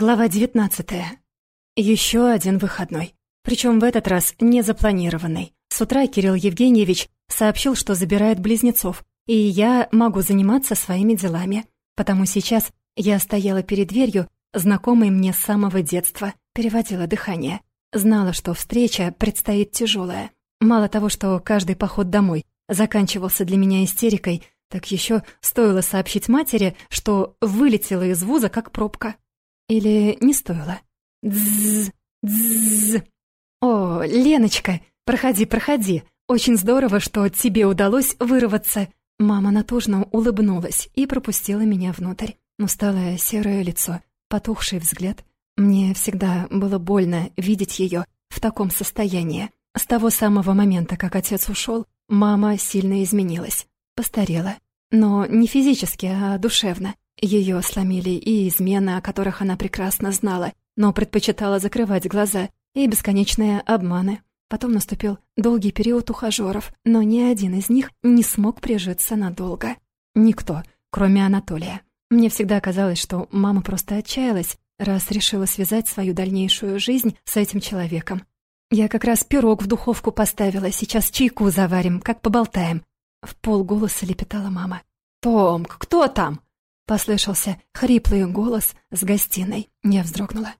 Глава 19. Еще один выходной. Причем в этот раз не запланированный. С утра Кирилл Евгеньевич сообщил, что забирает близнецов, и я могу заниматься своими делами. Потому сейчас я стояла перед дверью, знакомой мне с самого детства, переводила дыхание. Знала, что встреча предстоит тяжелая. Мало того, что каждый поход домой заканчивался для меня истерикой, так еще стоило сообщить матери, что вылетела из вуза как пробка. Или не стоило? Дзз, дзз. О, Леночка, проходи, проходи. Очень здорово, что тебе удалось вырваться. Мама натужно улыбнулась и пропустила меня внутрь. Усталое серое лицо, потухший взгляд. Мне всегда было больно видеть ее в таком состоянии. С того самого момента, как отец ушел, мама сильно изменилась, постарела. Но не физически, а душевно. Ее сломили и измены, о которых она прекрасно знала, но предпочитала закрывать глаза, и бесконечные обманы. Потом наступил долгий период ухажеров, но ни один из них не смог прижиться надолго. Никто, кроме Анатолия. Мне всегда казалось, что мама просто отчаялась, раз решила связать свою дальнейшую жизнь с этим человеком. Я как раз пирог в духовку поставила, сейчас чайку заварим, как поболтаем. В полголоса лепетала мама. «Томк, кто там?» Послышался хриплый голос с гостиной. Я вздрогнула.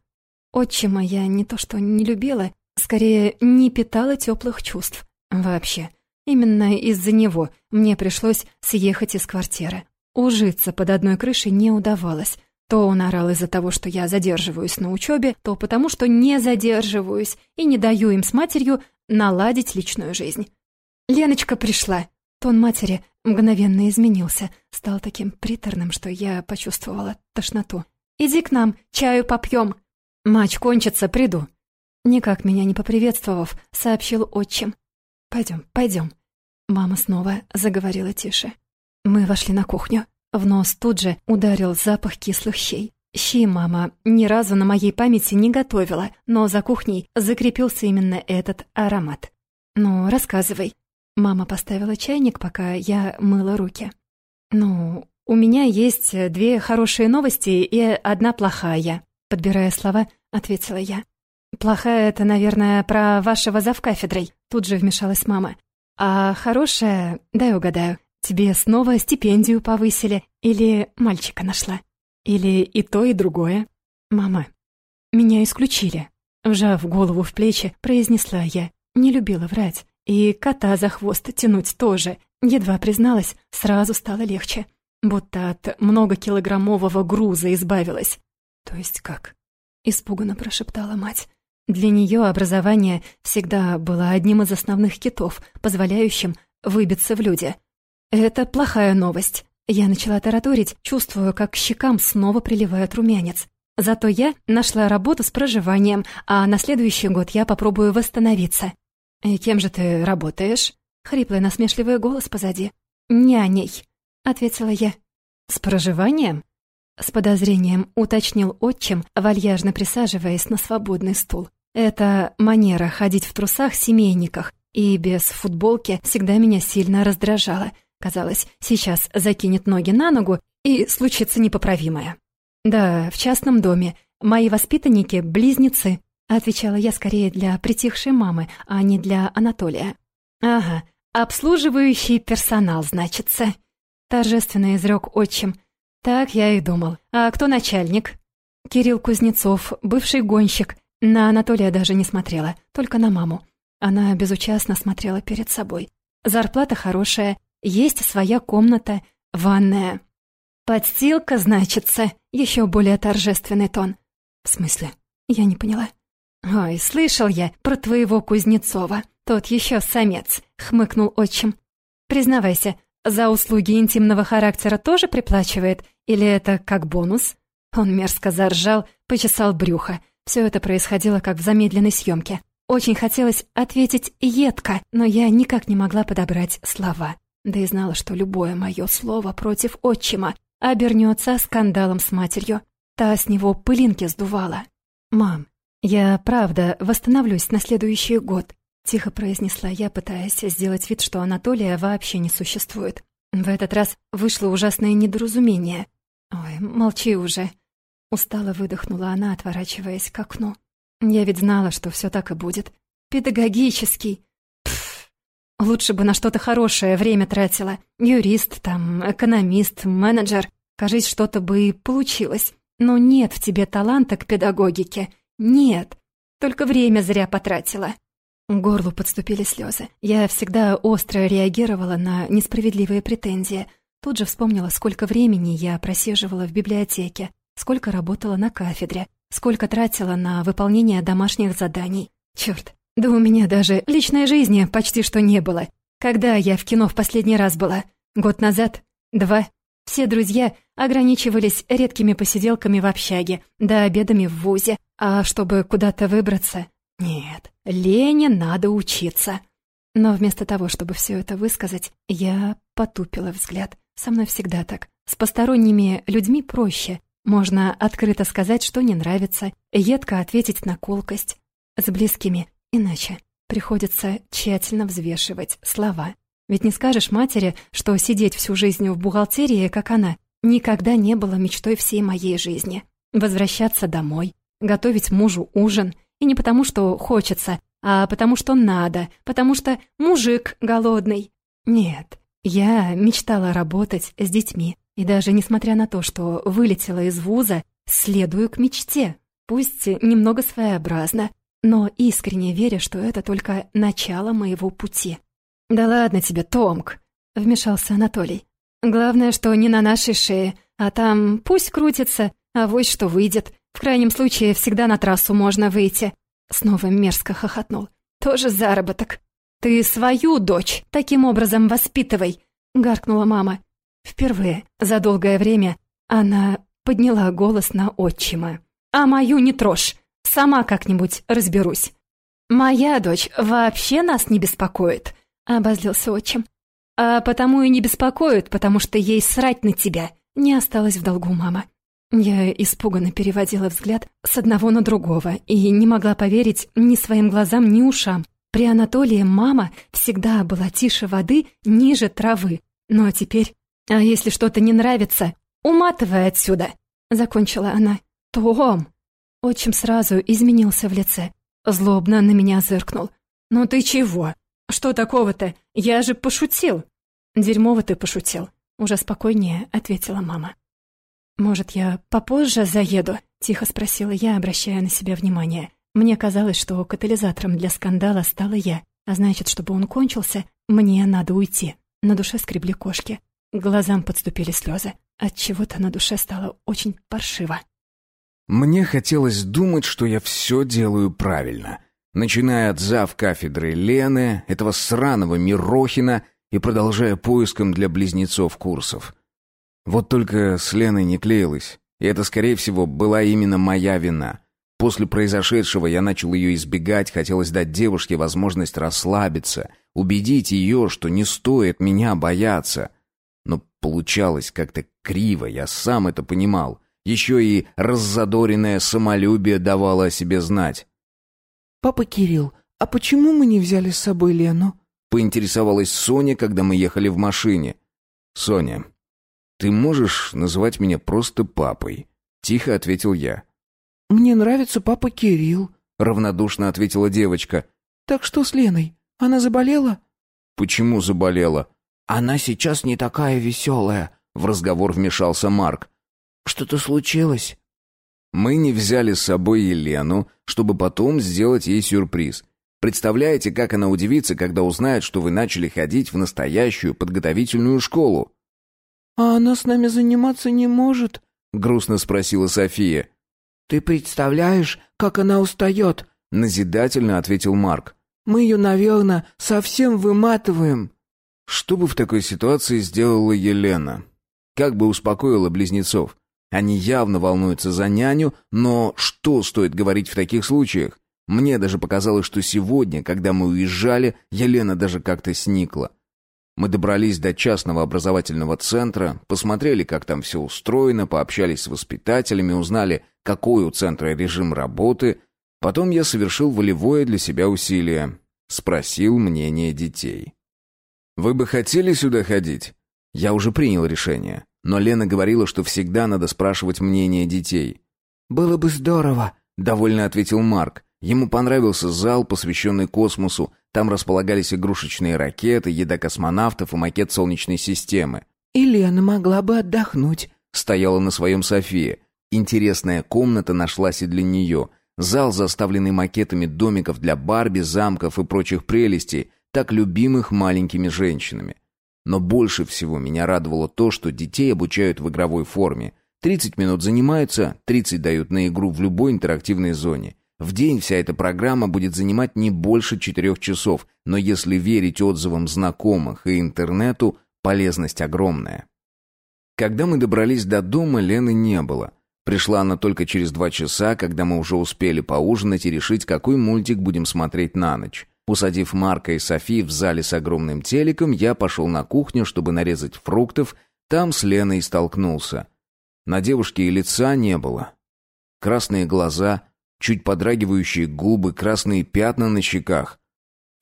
Отчима я не то что не любила, скорее не питала теплых чувств. Вообще. Именно из-за него мне пришлось съехать из квартиры. Ужиться под одной крышей не удавалось. То он орал из-за того, что я задерживаюсь на учебе, то потому, что не задерживаюсь и не даю им с матерью наладить личную жизнь. Леночка пришла. Тон матери мгновенно изменился, стал таким приторным, что я почувствовала тошноту. «Иди к нам, чаю попьем!» «Матч кончится, приду!» Никак меня не поприветствовав, сообщил отчим. «Пойдем, пойдем!» Мама снова заговорила тише. Мы вошли на кухню. В нос тут же ударил запах кислых щей. Щи мама ни разу на моей памяти не готовила, но за кухней закрепился именно этот аромат. «Ну, рассказывай», Мама поставила чайник, пока я мыла руки. «Ну, у меня есть две хорошие новости и одна плохая», подбирая слова, ответила я. «Плохая — это, наверное, про вашего завкафедрой», тут же вмешалась мама. «А хорошая, дай угадаю, тебе снова стипендию повысили или мальчика нашла? Или и то, и другое?» «Мама, меня исключили», вжав голову в плечи, произнесла я. Не любила врать. И кота за хвост тянуть тоже. Едва призналась, сразу стало легче. Будто от многокилограммового груза избавилась. «То есть как?» — испуганно прошептала мать. Для нее образование всегда было одним из основных китов, позволяющим выбиться в люди. «Это плохая новость». Я начала тараторить, чувствуя, как к щекам снова приливает румянец. Зато я нашла работу с проживанием, а на следующий год я попробую восстановиться. «И кем же ты работаешь?» Хриплый насмешливый голос позади. «Няней», — ответила я. «С проживанием?» С подозрением уточнил отчим, вальяжно присаживаясь на свободный стул. Эта манера ходить в трусах-семейниках и без футболки всегда меня сильно раздражала. Казалось, сейчас закинет ноги на ногу, и случится непоправимое. Да, в частном доме. Мои воспитанники — близнецы, Отвечала я скорее для притихшей мамы, а не для Анатолия. «Ага, обслуживающий персонал, значится», — торжественно изрек отчим. «Так я и думал. А кто начальник?» «Кирилл Кузнецов, бывший гонщик. На Анатолия даже не смотрела, только на маму. Она безучастно смотрела перед собой. Зарплата хорошая, есть своя комната, ванная. Подстилка, значится, еще более торжественный тон. В смысле? Я не поняла. «Ой, слышал я про твоего Кузнецова. Тот еще самец», — хмыкнул отчим. «Признавайся, за услуги интимного характера тоже приплачивает? Или это как бонус?» Он мерзко заржал, почесал брюхо. Все это происходило как в замедленной съемке. Очень хотелось ответить едко, но я никак не могла подобрать слова. Да и знала, что любое мое слово против отчима обернется скандалом с матерью. Та с него пылинки сдувала. «Мам, «Я, правда, восстановлюсь на следующий год», — тихо произнесла я, пытаясь сделать вид, что Анатолия вообще не существует. В этот раз вышло ужасное недоразумение. «Ой, молчи уже». Устало выдохнула она, отворачиваясь к окну. Я ведь знала, что все так и будет. Педагогический. Пф, лучше бы на что-то хорошее время тратила. Юрист, там, экономист, менеджер. Кажись, что-то бы и получилось. Но нет в тебе таланта к педагогике. Нет. Только время зря потратила. Горлу подступили слезы. Я всегда остро реагировала на несправедливые претензии. Тут же вспомнила, сколько времени я просиживала в библиотеке, сколько работала на кафедре, сколько тратила на выполнение домашних заданий. Черт, да у меня даже личной жизни почти что не было. Когда я в кино в последний раз была? Год назад? Два? Все друзья ограничивались редкими посиделками в общаге, да обедами в вузе, а чтобы куда-то выбраться, нет, Лене надо учиться. Но вместо того, чтобы все это высказать, я потупила взгляд. Со мной всегда так. С посторонними людьми проще. Можно открыто сказать, что не нравится, едко ответить на колкость. С близкими иначе. Приходится тщательно взвешивать слова. Ведь не скажешь матери, что сидеть всю жизнь в бухгалтерии, как она, никогда не было мечтой всей моей жизни. Возвращаться домой, готовить мужу ужин — и не потому, что хочется, а потому, что надо, потому что мужик голодный. Нет, я мечтала работать с детьми. И даже несмотря на то, что вылетела из вуза, следую к мечте. Пусть немного своеобразно, но искренне веря, что это только начало моего пути. «Да ладно тебе, Томк!» — вмешался Анатолий. «Главное, что не на нашей шее, а там пусть крутится, а вот что выйдет. В крайнем случае, всегда на трассу можно выйти». Снова мерзко хохотнул. «Тоже заработок. Ты свою дочь таким образом воспитывай», — гаркнула мама. Впервые за долгое время она подняла голос на отчима. «А мою не трожь, сама как-нибудь разберусь». «Моя дочь вообще нас не беспокоит», — обозлился отчим. «А потому и не беспокоит, потому что ей срать на тебя», — не осталось в долгу мама. Я испуганно переводила взгляд с одного на другого и не могла поверить ни своим глазам, ни ушам. При Анатолии мама всегда была тише воды, ниже травы. Но теперь, а если что-то не нравится, уматывай отсюда, закончила она. Том! Отчим сразу изменился в лице. Злобно на меня зыркнул. «Ну ты чего? Что такого-то? Я же пошутил!» «Дерьмово ты пошутил», — уже спокойнее ответила мама. «Может, я попозже заеду?» — тихо спросила я, обращая на себя внимание. Мне казалось, что катализатором для скандала стала я, а значит, чтобы он кончился, мне надо уйти. На душе скребли кошки. К глазам подступили слезы. От чего-то на душе стало очень паршиво. Мне хотелось думать, что я все делаю правильно. Начиная от зав кафедры Лены, этого сраного Мирохина и продолжая поиском для близнецов курсов. Вот только с Леной не клеилось. И это, скорее всего, была именно моя вина. После произошедшего я начал ее избегать, хотелось дать девушке возможность расслабиться, убедить ее, что не стоит меня бояться. Но получалось как-то криво, я сам это понимал. Еще и раззадоренное самолюбие давало о себе знать. «Папа Кирилл, а почему мы не взяли с собой Лену?» — поинтересовалась Соня, когда мы ехали в машине. «Соня, «Ты можешь называть меня просто папой?» — тихо ответил я. «Мне нравится папа Кирилл», — равнодушно ответила девочка. «Так что с Леной? Она заболела?» «Почему заболела?» «Она сейчас не такая веселая», — в разговор вмешался Марк. «Что-то случилось?» Мы не взяли с собой Елену, чтобы потом сделать ей сюрприз. Представляете, как она удивится, когда узнает, что вы начали ходить в настоящую подготовительную школу? «А она с нами заниматься не может?» — грустно спросила София. «Ты представляешь, как она устает?» — назидательно ответил Марк. «Мы ее, наверное, совсем выматываем». Что бы в такой ситуации сделала Елена? Как бы успокоила близнецов? Они явно волнуются за няню, но что стоит говорить в таких случаях? Мне даже показалось, что сегодня, когда мы уезжали, Елена даже как-то сникла. Мы добрались до частного образовательного центра, посмотрели, как там все устроено, пообщались с воспитателями, узнали, какой у центра режим работы. Потом я совершил волевое для себя усилие. Спросил мнение детей. «Вы бы хотели сюда ходить?» Я уже принял решение. Но Лена говорила, что всегда надо спрашивать мнение детей. было бы здорово», — довольно ответил Марк. Ему понравился зал, посвященный космосу. Там располагались игрушечные ракеты, еда космонавтов и макет Солнечной системы. «И Лена могла бы отдохнуть», — стояла на своем София. Интересная комната нашлась и для нее. Зал, заставленный макетами домиков для Барби, замков и прочих прелестей, так любимых маленькими женщинами. Но больше всего меня радовало то, что детей обучают в игровой форме. 30 минут занимаются, 30 дают на игру в любой интерактивной зоне. В день вся эта программа будет занимать не больше четырех часов, но если верить отзывам знакомых и интернету, полезность огромная. Когда мы добрались до дома, Лены не было. Пришла она только через два часа, когда мы уже успели поужинать и решить, какой мультик будем смотреть на ночь. Усадив Марка и Софи в зале с огромным телеком, я пошел на кухню, чтобы нарезать фруктов, там с Леной столкнулся. На девушке и лица не было. Красные глаза, чуть подрагивающие губы, красные пятна на щеках.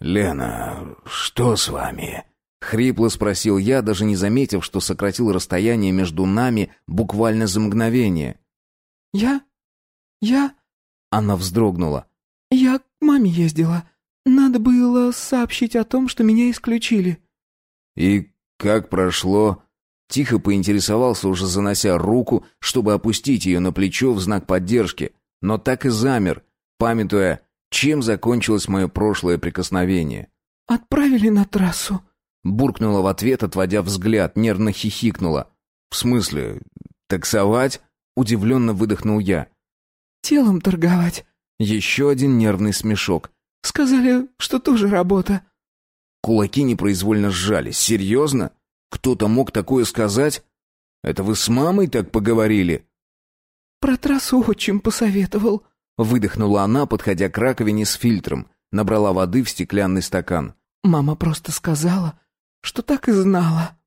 «Лена, что с вами?» — хрипло спросил я, даже не заметив, что сократил расстояние между нами буквально за мгновение. «Я? Я?» Она вздрогнула. «Я к маме ездила. Надо было сообщить о том, что меня исключили». «И как прошло?» Тихо поинтересовался, уже занося руку, чтобы опустить ее на плечо в знак поддержки, но так и замер, памятуя, чем закончилось мое прошлое прикосновение. «Отправили на трассу», — буркнула в ответ, отводя взгляд, нервно хихикнула. «В смысле, таксовать?» — удивленно выдохнул я. «Телом торговать». Еще один нервный смешок. Сказали, что тоже работа». Кулаки непроизвольно сжались. «Серьезно? Кто-то мог такое сказать? Это вы с мамой так поговорили?» «Про трассу очень посоветовал», — выдохнула она, подходя к раковине с фильтром. Набрала воды в стеклянный стакан. «Мама просто сказала, что так и знала».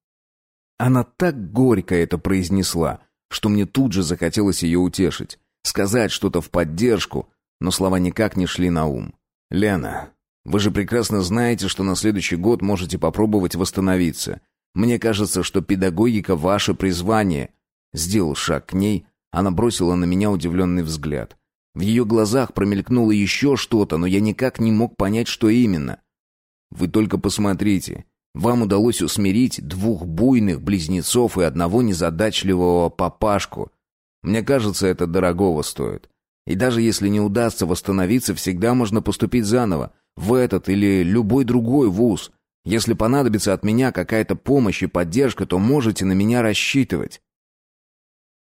Она так горько это произнесла, что мне тут же захотелось ее утешить, сказать что-то в поддержку, но слова никак не шли на ум. «Лена, вы же прекрасно знаете, что на следующий год можете попробовать восстановиться. Мне кажется, что педагогика — ваше призвание». Сделал шаг к ней, она бросила на меня удивленный взгляд. В ее глазах промелькнуло еще что-то, но я никак не мог понять, что именно. «Вы только посмотрите. Вам удалось усмирить двух буйных близнецов и одного незадачливого папашку. Мне кажется, это дорогого стоит. И даже если не удастся восстановиться, всегда можно поступить заново, в этот или любой другой вуз. Если понадобится от меня какая-то помощь и поддержка, то можете на меня рассчитывать.